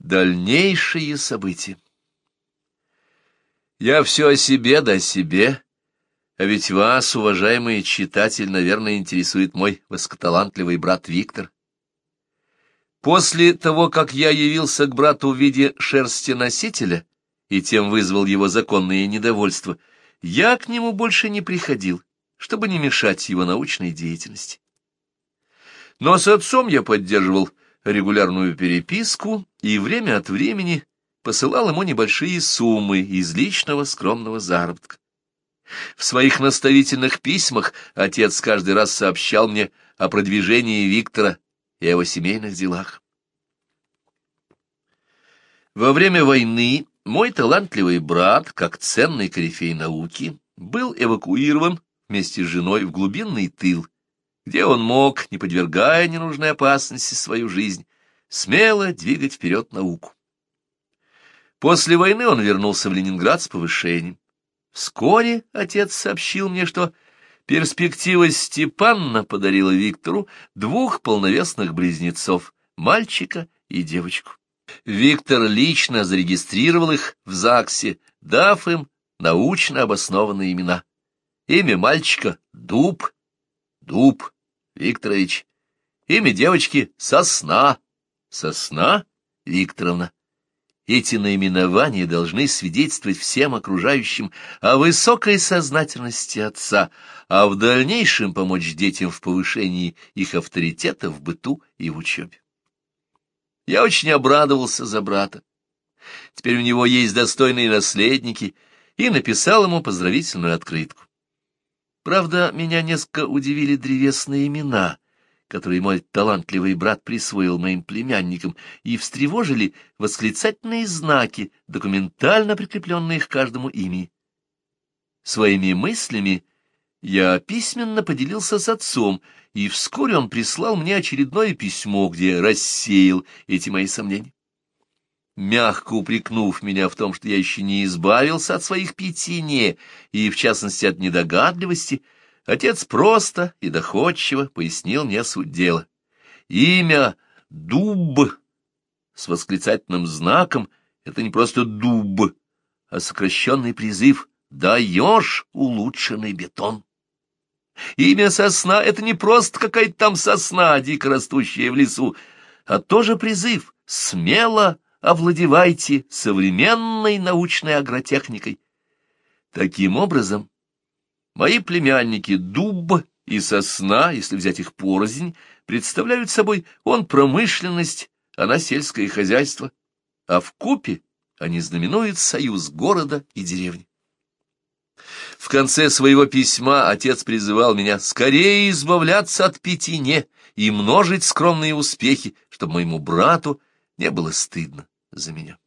Дальнейшие события. Я все о себе да о себе, а ведь вас, уважаемый читатель, наверное, интересует мой высокоталантливый брат Виктор. После того, как я явился к брату в виде шерстеносителя и тем вызвал его законное недовольство, я к нему больше не приходил, чтобы не мешать его научной деятельности. Но с отцом я поддерживал регулярную переписку и время от времени посылал ему небольшие суммы из личного скромного заработка. В своих наставительных письмах отец каждый раз сообщал мне о продвижении Виктора и о его семейных делах. Во время войны мой талантливый брат, как ценный корифей науки, был эвакуирован вместе с женой в глубинный тыл, где он мог, не подвергая ненужной опасности свою жизнь, смело двигать вперед науку. После войны он вернулся в Ленинград с повышением. Вскоре отец сообщил мне, что Перспектива Степанна подарила Виктору двух полновесных близнецов, мальчика и девочку. Виктор лично зарегистрировал их в ЗАГСе, дав им научно обоснованные имена. Имя мальчика — Дуб, Дуб Викторович. Имя девочки — Сосна, Сосна Викторовна. Эти наименования должны свидетельствовать всем окружающим о высокой сознательности отца, а в дальнейшем помочь детям в повышении их авторитета в быту и в учебе. Я очень обрадовался за брата. Теперь у него есть достойные наследники, и написал ему поздравительную открытку. Правда, меня несколько удивили древесные имена — которые мой талантливый брат присвоил моим племянникам, и встревожили восклицательные знаки, документально прикрепленные к каждому имени. Своими мыслями я письменно поделился с отцом, и вскоре он прислал мне очередное письмо, где рассеял эти мои сомнения. Мягко упрекнув меня в том, что я еще не избавился от своих пяти «не», и, в частности, от недогадливости, — Отец просто и доходчиво пояснил мне суть дела. Имя Дуб с восклицательным знаком — это не просто дуб, а сокращенный призыв «даешь улучшенный бетон». Имя сосна — это не просто какая-то там сосна, дико растущая в лесу, а тоже призыв «смело овладевайте современной научной агротехникой». Таким образом, Мои племянники Дуб и Сосна, если взять их порознь, представляют собой он промышленность, она сельское хозяйство, а в купе они знаменуют союз города и деревни. В конце своего письма отец призывал меня скорее избавляться от пятине и множить скромные успехи, чтобы моему брату не было стыдно за меня.